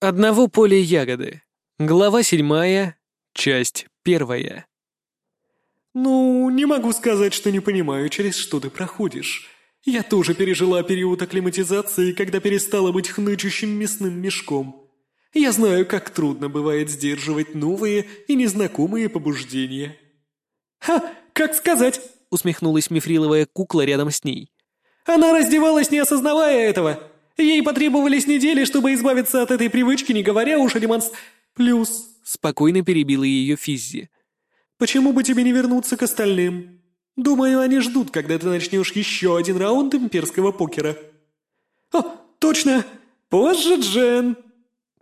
Одного поля ягоды. Глава седьмая, часть первая. «Ну, не могу сказать, что не понимаю, через что ты проходишь. Я тоже пережила период акклиматизации, когда перестала быть хнычущим мясным мешком. Я знаю, как трудно бывает сдерживать новые и незнакомые побуждения». «Ха, как сказать?» — усмехнулась мифриловая кукла рядом с ней. «Она раздевалась, не осознавая этого. Ей потребовались недели, чтобы избавиться от этой привычки, не говоря уж о демонс... Плюс...» — спокойно перебила ее Физзи. «Почему бы тебе не вернуться к остальным? Думаю, они ждут, когда ты начнешь еще один раунд имперского покера». «О, точно! Позже, Джен!»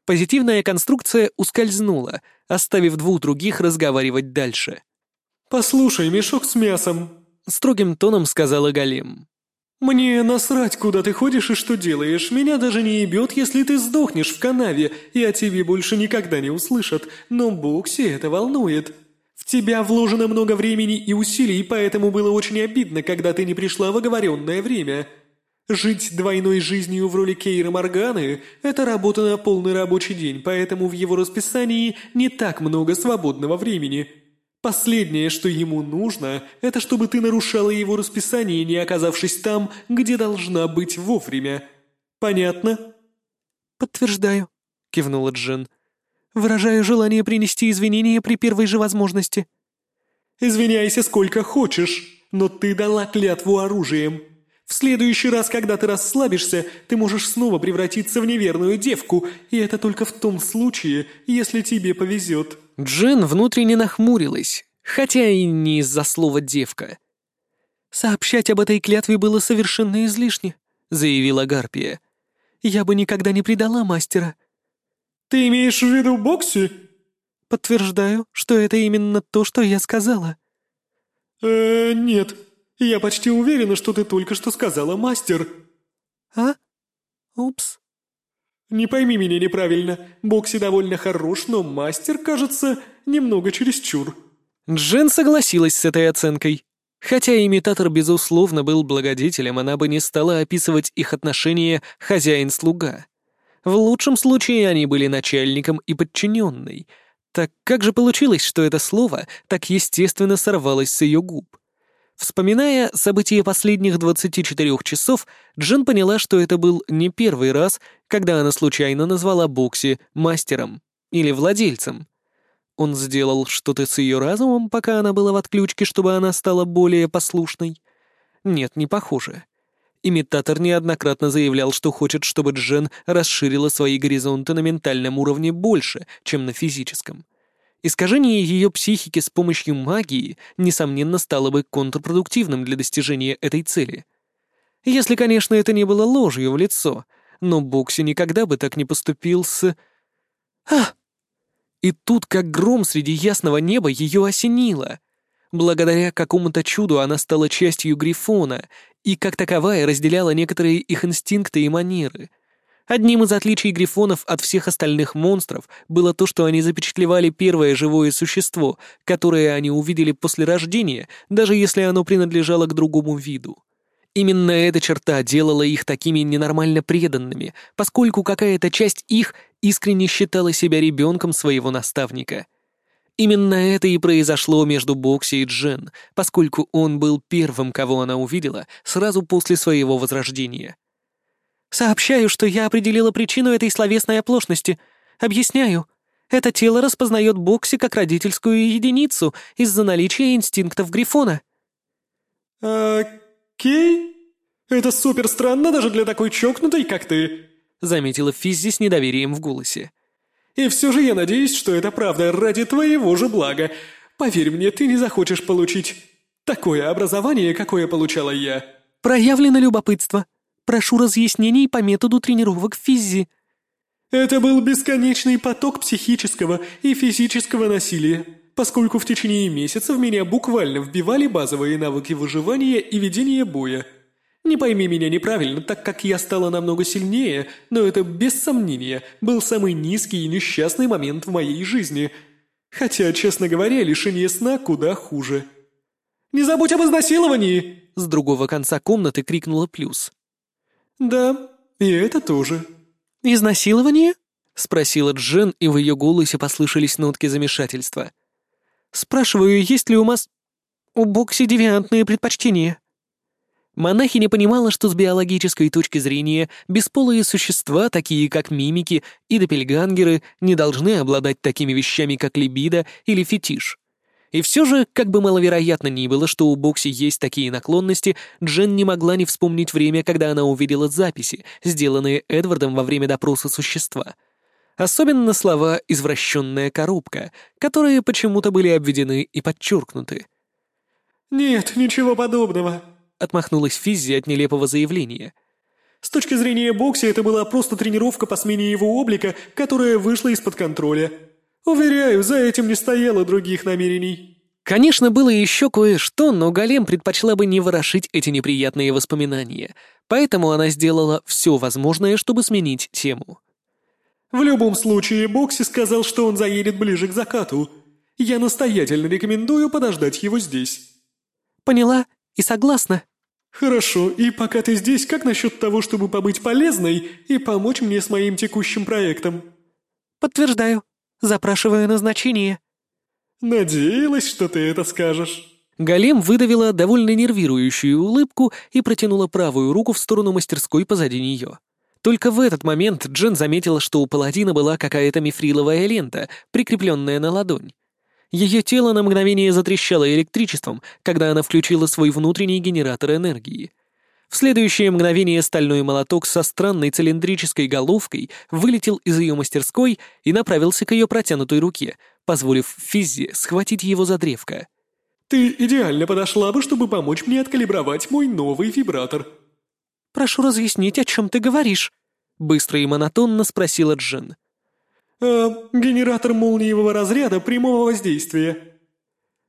Позитивная конструкция ускользнула, оставив двух других разговаривать дальше. «Послушай, мешок с мясом», — строгим тоном сказала Галим. «Мне насрать, куда ты ходишь и что делаешь. Меня даже не ебет, если ты сдохнешь в канаве, и о тебе больше никогда не услышат. Но Бокси это волнует. В тебя вложено много времени и усилий, поэтому было очень обидно, когда ты не пришла в оговоренное время. Жить двойной жизнью в роли Кейра Морганы – это работа на полный рабочий день, поэтому в его расписании не так много свободного времени». Последнее, что ему нужно, это чтобы ты нарушала его расписание, не оказавшись там, где должна быть вовремя. Понятно?» «Подтверждаю», — кивнула Джен. «Выражаю желание принести извинения при первой же возможности». «Извиняйся сколько хочешь, но ты дала клятву оружием. В следующий раз, когда ты расслабишься, ты можешь снова превратиться в неверную девку, и это только в том случае, если тебе повезет». Джин внутренне нахмурилась, хотя и не из-за слова «девка». «Сообщать об этой клятве было совершенно излишне», — заявила Гарпия. «Я бы никогда не предала мастера». «Ты имеешь в виду Бокси?» «Подтверждаю, что это именно то, что я сказала». «Э, нет. Я почти уверена, что ты только что сказала мастер». «А? Упс». «Не пойми меня неправильно, Бокси довольно хорош, но мастер, кажется, немного чересчур». Джен согласилась с этой оценкой. Хотя имитатор, безусловно, был благодетелем, она бы не стала описывать их отношения хозяин-слуга. В лучшем случае они были начальником и подчиненной. Так как же получилось, что это слово так естественно сорвалось с ее губ? Вспоминая события последних 24 часов, Джин поняла, что это был не первый раз, когда она случайно назвала Бокси мастером или владельцем. Он сделал что-то с ее разумом, пока она была в отключке, чтобы она стала более послушной. Нет, не похоже. Имитатор неоднократно заявлял, что хочет, чтобы Джен расширила свои горизонты на ментальном уровне больше, чем на физическом. Искажение ее психики с помощью магии, несомненно, стало бы контрпродуктивным для достижения этой цели. Если, конечно, это не было ложью в лицо, но Бокси никогда бы так не поступил с... А! И тут, как гром среди ясного неба, ее осенило. Благодаря какому-то чуду она стала частью Грифона и, как таковая, разделяла некоторые их инстинкты и манеры — Одним из отличий грифонов от всех остальных монстров было то, что они запечатлевали первое живое существо, которое они увидели после рождения, даже если оно принадлежало к другому виду. Именно эта черта делала их такими ненормально преданными, поскольку какая-то часть их искренне считала себя ребенком своего наставника. Именно это и произошло между Бокси и Джен, поскольку он был первым, кого она увидела сразу после своего возрождения — Сообщаю, что я определила причину этой словесной оплошности. Объясняю. Это тело распознает Бокси как родительскую единицу из-за наличия инстинктов Грифона». «Окей. Это супер странно даже для такой чокнутой, как ты», — заметила Физзи с недоверием в голосе. «И все же я надеюсь, что это правда ради твоего же блага. Поверь мне, ты не захочешь получить такое образование, какое получала я». «Проявлено любопытство», Прошу разъяснений по методу тренировок физи». «Это был бесконечный поток психического и физического насилия, поскольку в течение месяца в меня буквально вбивали базовые навыки выживания и ведения боя. Не пойми меня неправильно, так как я стала намного сильнее, но это, без сомнения, был самый низкий и несчастный момент в моей жизни. Хотя, честно говоря, лишение сна куда хуже». «Не забудь об изнасиловании!» С другого конца комнаты крикнула Плюс. «Да, и это тоже». «Изнасилование?» спросила Джен, и в ее голосе послышались нотки замешательства. «Спрашиваю, есть ли у нас... у Бокси девиантные предпочтения?» Монахиня понимала, что с биологической точки зрения бесполые существа, такие как мимики и допельгангеры, не должны обладать такими вещами, как либидо или фетиш. И все же, как бы маловероятно ни было, что у Бокси есть такие наклонности, Джен не могла не вспомнить время, когда она увидела записи, сделанные Эдвардом во время допроса существа. Особенно слова «извращенная коробка», которые почему-то были обведены и подчеркнуты. «Нет, ничего подобного», — отмахнулась Физзи от нелепого заявления. «С точки зрения Бокси, это была просто тренировка по смене его облика, которая вышла из-под контроля. Уверяю, за этим не стояло других намерений». Конечно, было еще кое-что, но Голем предпочла бы не ворошить эти неприятные воспоминания, поэтому она сделала все возможное, чтобы сменить тему. «В любом случае, Бокси сказал, что он заедет ближе к закату. Я настоятельно рекомендую подождать его здесь». «Поняла и согласна». «Хорошо, и пока ты здесь, как насчет того, чтобы побыть полезной и помочь мне с моим текущим проектом?» «Подтверждаю. Запрашиваю назначение». «Надеялась, что ты это скажешь». Голем выдавила довольно нервирующую улыбку и протянула правую руку в сторону мастерской позади нее. Только в этот момент Джен заметила, что у паладина была какая-то мифриловая лента, прикрепленная на ладонь. Ее тело на мгновение затрещало электричеством, когда она включила свой внутренний генератор энергии. В следующее мгновение стальной молоток со странной цилиндрической головкой вылетел из ее мастерской и направился к ее протянутой руке, позволив Физзи схватить его за древко. «Ты идеально подошла бы, чтобы помочь мне откалибровать мой новый вибратор». «Прошу разъяснить, о чем ты говоришь?» — быстро и монотонно спросила Джин. «Э, генератор молниевого разряда прямого воздействия».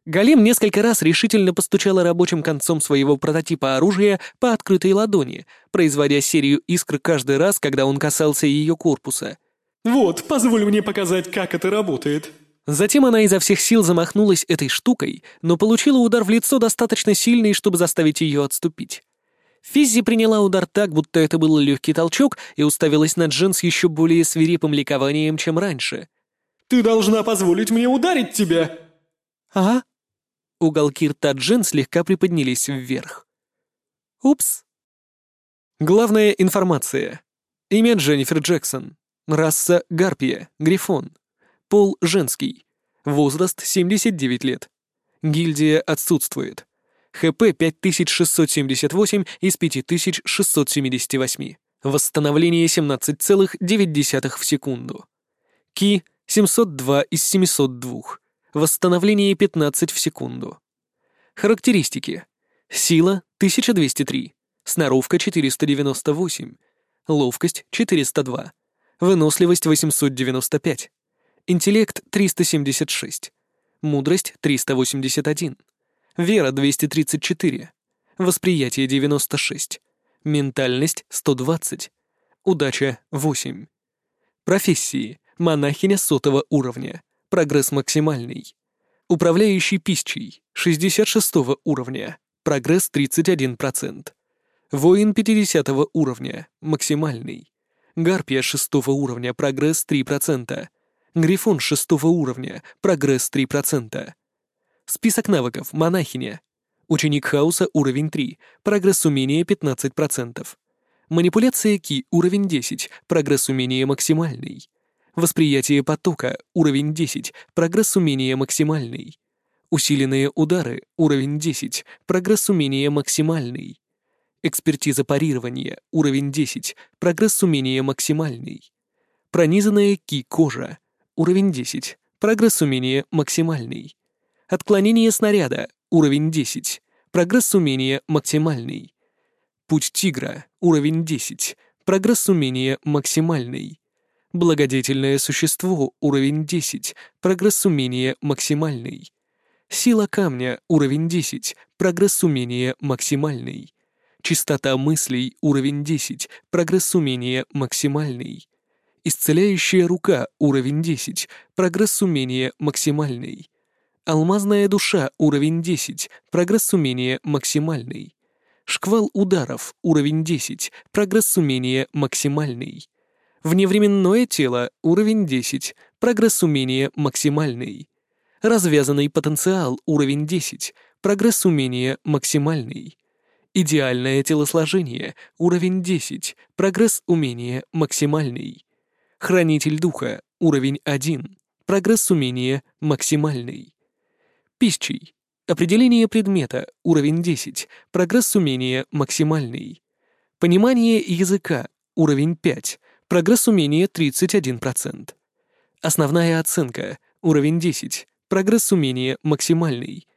Галим несколько раз решительно постучала рабочим концом своего прототипа оружия по открытой ладони, производя серию искр каждый раз, когда он касался ее корпуса. «Вот, позволь мне показать, как это работает». Затем она изо всех сил замахнулась этой штукой, но получила удар в лицо достаточно сильный, чтобы заставить ее отступить. Физзи приняла удар так, будто это был легкий толчок, и уставилась на Джин с еще более свирепым ликованием, чем раньше. «Ты должна позволить мне ударить тебя!» «Ага». Уголки рта Джин слегка приподнялись вверх. «Упс». Главная информация. Имя Дженнифер Джексон. Раса — Гарпия, Грифон. Пол — женский. Возраст — 79 лет. Гильдия отсутствует. ХП 5678 из 5678. Восстановление 17,9 в секунду. Ки 702 из 702. Восстановление 15 в секунду. Характеристики. Сила 1203. Сноровка 498. Ловкость 402. Выносливость 895. Интеллект 376. Мудрость 381. Вера 234. Восприятие 96. Ментальность 120. Удача 8. Профессии. Монахиня сотого уровня. Прогресс максимальный. Управляющий пищей. 66 уровня. Прогресс 31%. Воин 50 уровня. Максимальный. Гарпия 6 уровня. Прогресс 3%. Грифон 6 уровня. Прогресс 3%. Список навыков. Монахиня. Ученик хаоса уровень 3. Прогресс умения 15%. Манипуляция Ки уровень 10. Прогресс умения максимальный. Восприятие потока уровень 10. Прогресс умения максимальный. Усиленные удары уровень 10. Прогресс умения максимальный. Экспертиза парирования уровень 10. Прогресс умения максимальный. Пронизанная ки кожа уровень 10. Прогресс умения максимальный. Отклонение снаряда. Уровень 10. Прогресс умения максимальный. Путь тигра. Уровень 10. Прогресс умения максимальный. Благодетельное существо. Уровень 10. Прогресс умения максимальный. Сила камня. Уровень 10. Прогресс умения максимальный. Чистота мыслей. Уровень 10. Прогресс умения максимальный. Исцеляющая рука. Уровень 10. Прогресс умения максимальный. Алмазная душа, уровень 10, прогресс умения максимальный. Шквал ударов, уровень 10, прогресс умения максимальный. Вневременное тело, уровень 10, прогресс умения максимальный. Развязанный потенциал, уровень 10, прогресс умения максимальный. Идеальное телосложение, уровень 10, прогресс умения максимальный. Хранитель духа, уровень 1, прогресс умения максимальный. Пищий. Определение предмета, уровень 10, прогресс умения максимальный. Понимание языка, уровень 5, прогресс умения 31%. Основная оценка, уровень 10, прогресс умения максимальный.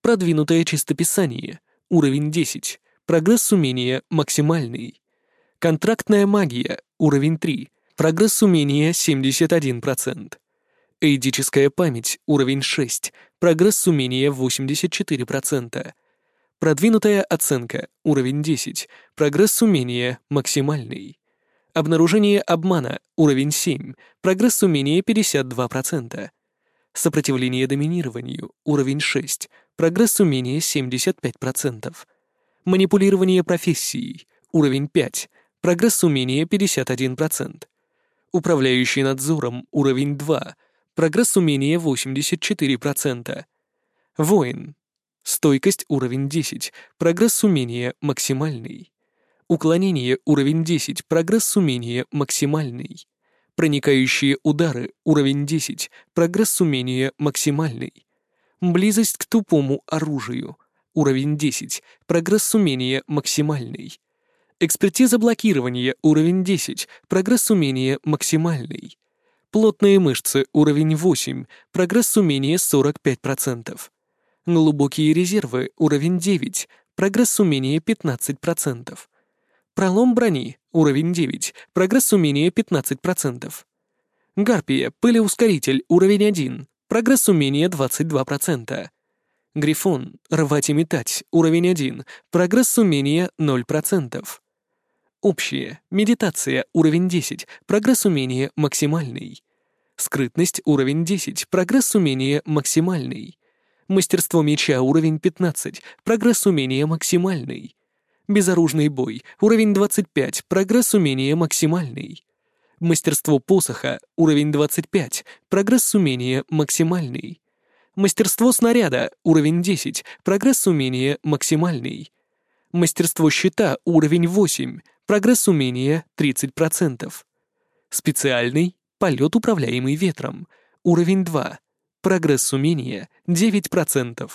Продвинутое чистописание, уровень 10, прогресс умения максимальный. Контрактная магия, уровень 3, прогресс умения 71%. Эйдическая память, уровень 6, прогресс умения 84%. Продвинутая оценка, уровень 10, прогресс умения максимальный. Обнаружение обмана, уровень 7, прогресс умения 52%. Сопротивление доминированию, уровень 6, прогресс умения 75%. Манипулирование профессией, уровень 5, прогресс умения 51%. Управляющий надзором, уровень 2, прогресс умения 84%. Воин. Стойкость уровень 10, прогресс умения максимальный. Уклонение уровень 10, прогресс умения максимальный. Проникающие удары уровень 10, прогресс умения максимальный. Близость к тупому оружию уровень 10, прогресс умения максимальный. Экспертиза блокирования уровень 10, прогресс умения максимальный. Плотные мышцы уровень 8, прогресс умения 45%. Глубокие резервы уровень 9, прогресс умения 15%. Пролом брони уровень 9, прогресс умения 15%. Гарпия, пылеускоритель уровень 1, прогресс умения 22%. Грифон, рвать и метать, уровень 1, прогресс умения 0%. Общее, медитация, уровень 10, прогресс умения максимальный. Скрытность, уровень 10, прогресс умения максимальный. Мастерство меча, уровень 15, прогресс умения максимальный. Безоружный бой, уровень 25, прогресс умения максимальный. Мастерство посоха, уровень 25, прогресс умения максимальный. Мастерство снаряда, уровень 10, прогресс умения максимальный. Мастерство щита, уровень 8, прогресс умения 30%. Специальный, полет управляемый ветром, уровень 2, прогресс умения 9%.